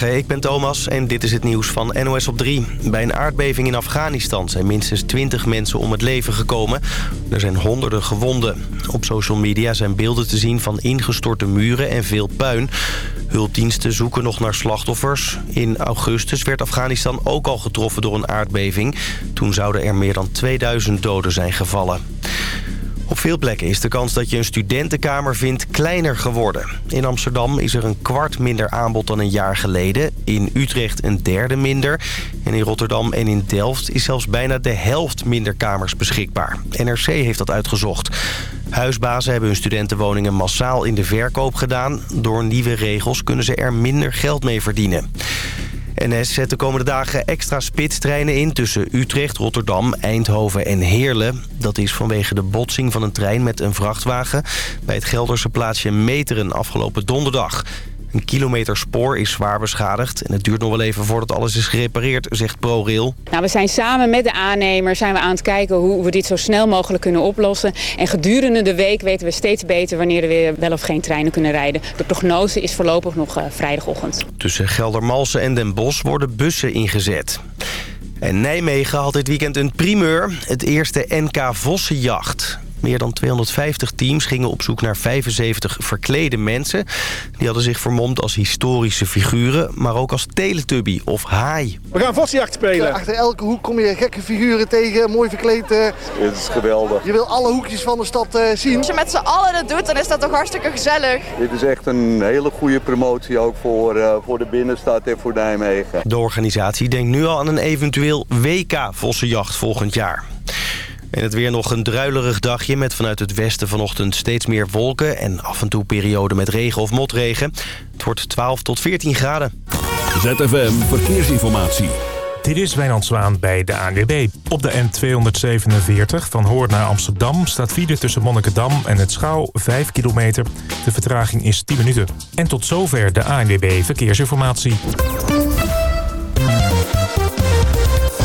Ik ben Thomas en dit is het nieuws van NOS op 3. Bij een aardbeving in Afghanistan zijn minstens 20 mensen om het leven gekomen. Er zijn honderden gewonden. Op social media zijn beelden te zien van ingestorte muren en veel puin. Hulpdiensten zoeken nog naar slachtoffers. In augustus werd Afghanistan ook al getroffen door een aardbeving. Toen zouden er meer dan 2000 doden zijn gevallen. Op veel plekken is de kans dat je een studentenkamer vindt kleiner geworden. In Amsterdam is er een kwart minder aanbod dan een jaar geleden. In Utrecht een derde minder. En in Rotterdam en in Delft is zelfs bijna de helft minder kamers beschikbaar. NRC heeft dat uitgezocht. Huisbazen hebben hun studentenwoningen massaal in de verkoop gedaan. Door nieuwe regels kunnen ze er minder geld mee verdienen. NS zet de komende dagen extra spitstreinen in tussen Utrecht, Rotterdam, Eindhoven en Heerlen. Dat is vanwege de botsing van een trein met een vrachtwagen bij het Gelderse plaatsje Meteren afgelopen donderdag. Een kilometer spoor is zwaar beschadigd en het duurt nog wel even voordat alles is gerepareerd, zegt ProRail. Nou, we zijn samen met de aannemer zijn we aan het kijken hoe we dit zo snel mogelijk kunnen oplossen. En gedurende de week weten we steeds beter wanneer er weer wel of geen treinen kunnen rijden. De prognose is voorlopig nog uh, vrijdagochtend. Tussen Geldermalsen en Den Bosch worden bussen ingezet. En Nijmegen had dit weekend een primeur, het eerste NK Vossenjacht. Meer dan 250 teams gingen op zoek naar 75 verklede mensen. Die hadden zich vermomd als historische figuren, maar ook als teletubby of haai. We gaan vossenjacht spelen. Achter elke hoek kom je gekke figuren tegen, mooi verkleed. Het is geweldig. je wil alle hoekjes van de stad uh, zien. Als je met z'n allen dat doet, dan is dat toch hartstikke gezellig. Dit is echt een hele goede promotie ook voor, uh, voor de binnenstad en voor Nijmegen. De organisatie denkt nu al aan een eventueel WK Vossenjacht volgend jaar. En het weer nog een druilerig dagje met vanuit het westen vanochtend steeds meer wolken... en af en toe perioden met regen of motregen. Het wordt 12 tot 14 graden. ZFM Verkeersinformatie. Dit is Wijnand Zwaan bij de ANWB. Op de N247 van Hoorn naar Amsterdam staat file tussen Monnikendam en het Schouw 5 kilometer. De vertraging is 10 minuten. En tot zover de ANWB Verkeersinformatie.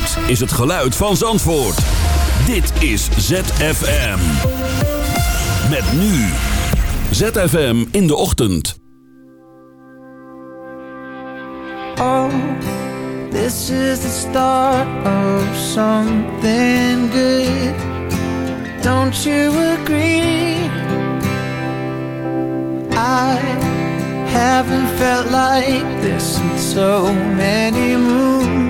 Dit is het geluid van Zandvoort. Dit is ZFM. Met nu. ZFM in de ochtend. Oh, this is the start of something good. Don't you agree? I haven't felt like this in so many moons.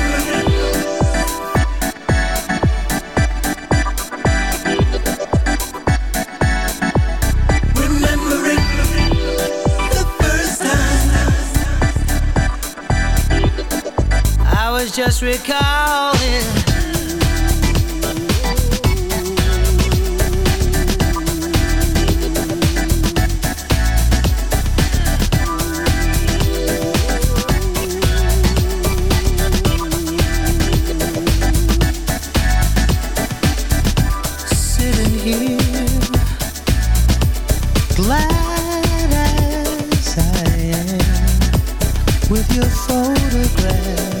recalling. Sitting here, glad as I am, with your photograph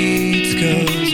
the streets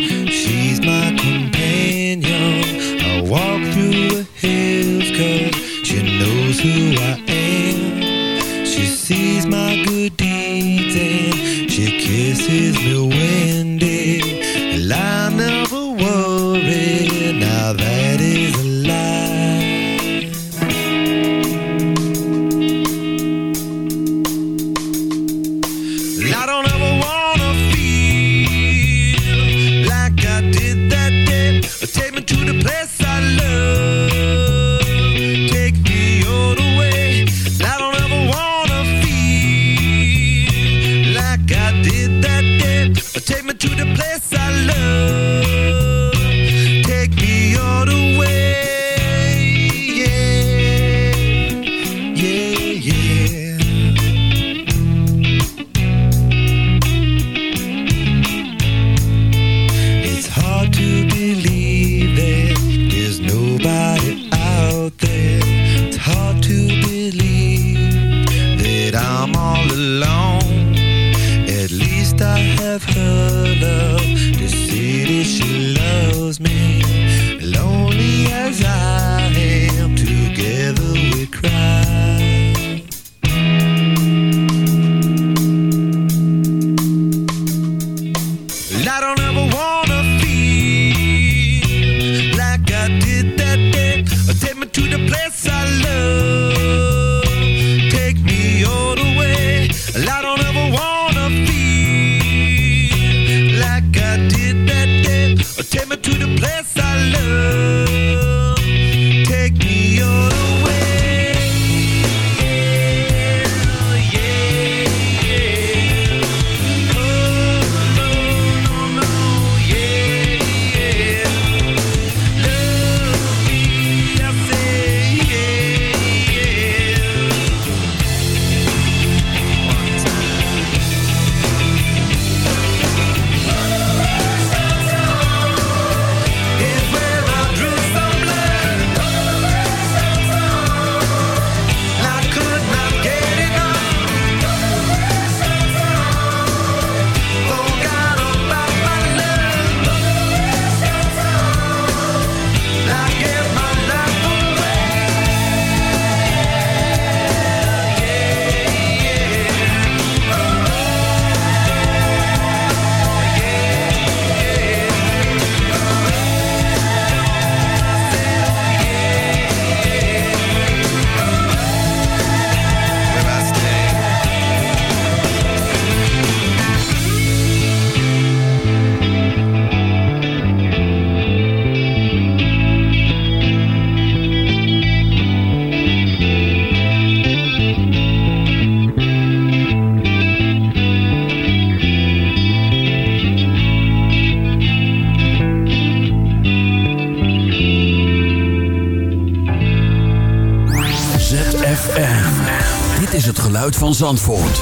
van Zandvoort.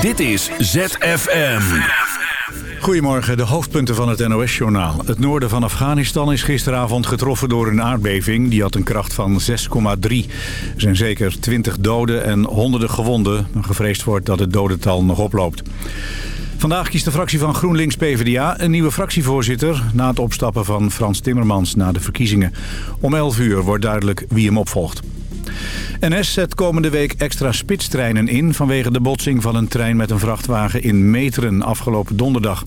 Dit is ZFM. Goedemorgen, de hoofdpunten van het NOS-journaal. Het noorden van Afghanistan is gisteravond getroffen door een aardbeving. Die had een kracht van 6,3. Er zijn zeker 20 doden en honderden gewonden. Gevreesd wordt dat het dodental nog oploopt. Vandaag kiest de fractie van GroenLinks-PVDA een nieuwe fractievoorzitter... na het opstappen van Frans Timmermans na de verkiezingen. Om 11 uur wordt duidelijk wie hem opvolgt. NS zet komende week extra spitstreinen in... vanwege de botsing van een trein met een vrachtwagen in Meteren afgelopen donderdag.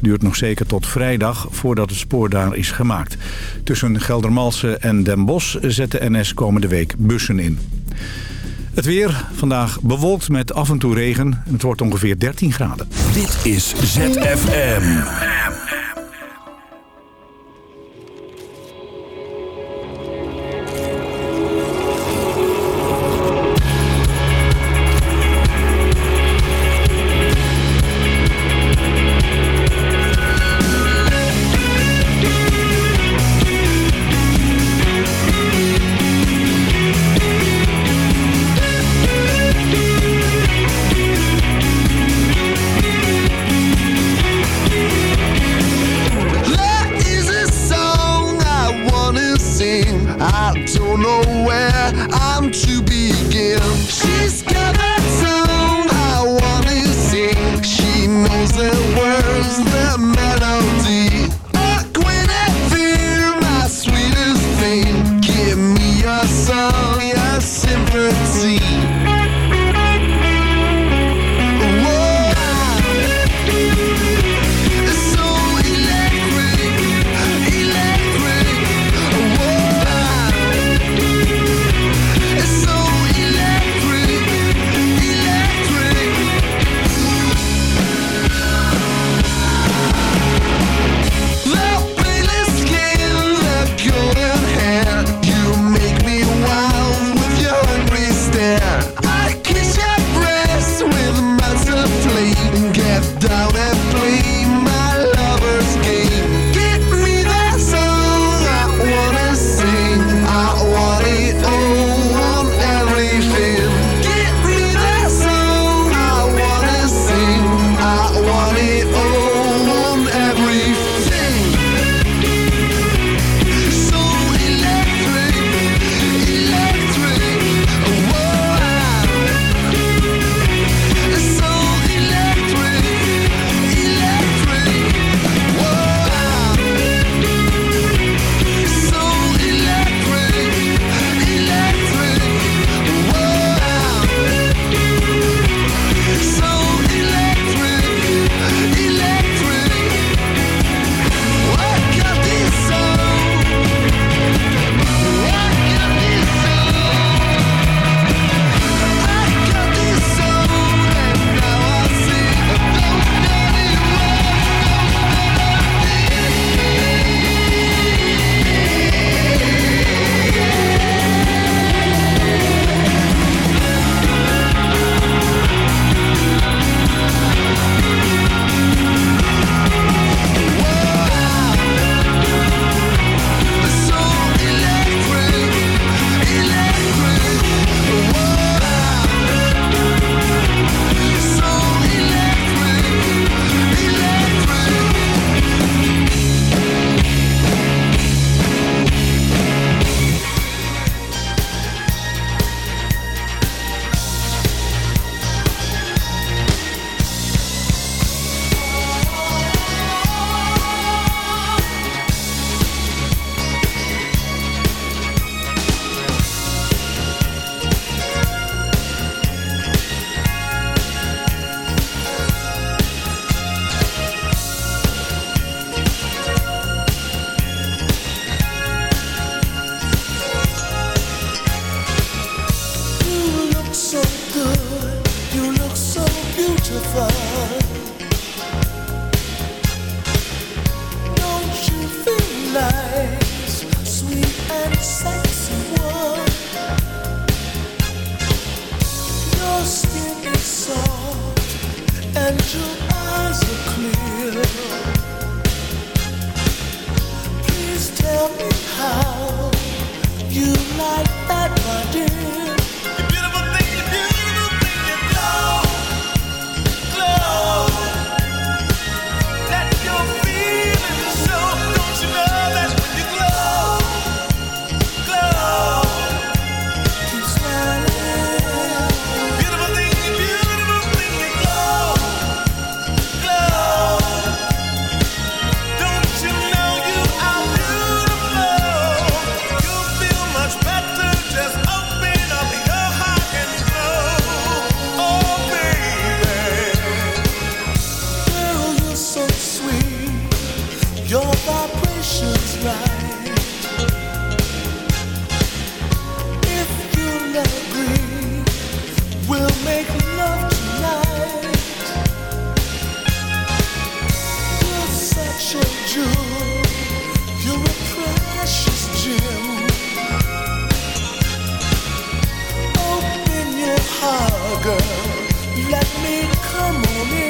Duurt nog zeker tot vrijdag voordat het spoor daar is gemaakt. Tussen Geldermalsen en Den Bosch zet de NS komende week bussen in. Het weer, vandaag bewolkt met af en toe regen. Het wordt ongeveer 13 graden. Dit is ZFM. Girl. Let me come on in.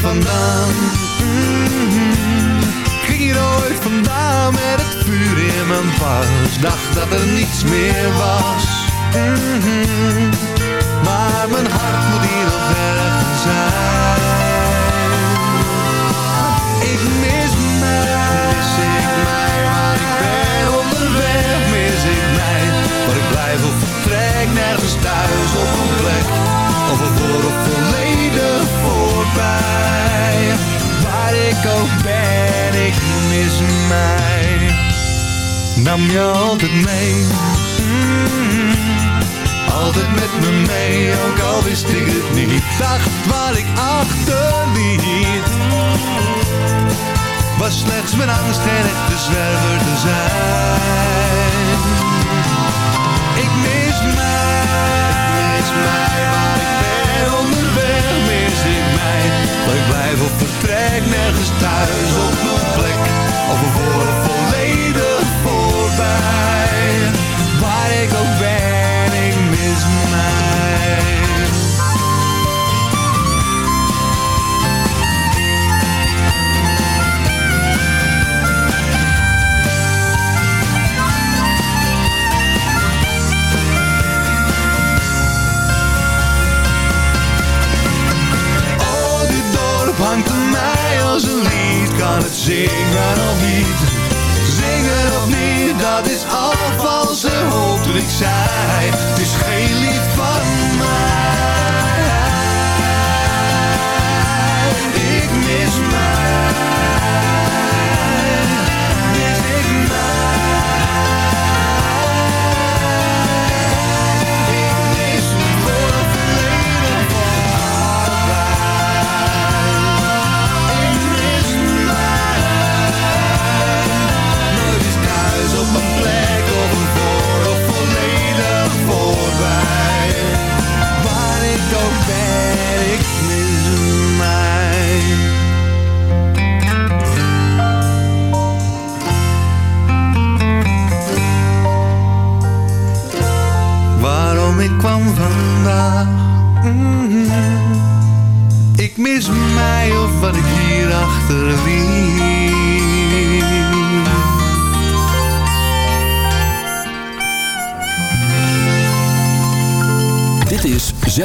Vandaan, ik ging hier ooit vandaan met het vuur in mijn pas. Dacht dat er niets meer was. Maar mijn hart moet hier nog ergens zijn. Ik mis mij, mis ik mij, waar ik ben onderweg, mis ik mij. Waar ik blijf of vertrek, nergens thuis op een plek. Of een voor volledig ik ook ben, ik mis mij. Nam je altijd mee. Mm. Altijd met me mee, ook al wist ik het niet. Dacht waar ik achterliet. Was slechts mijn angst geen echte zwerver te zijn. Ik blijf op vertrek nergens thuis op mijn plek. Of we worden volledig voorbij. Waar ik ook ben, ik mis als een lied kan het zingen of niet. Zingen of niet, dat is al valse ze hopelijk zijn. Het is geen lied van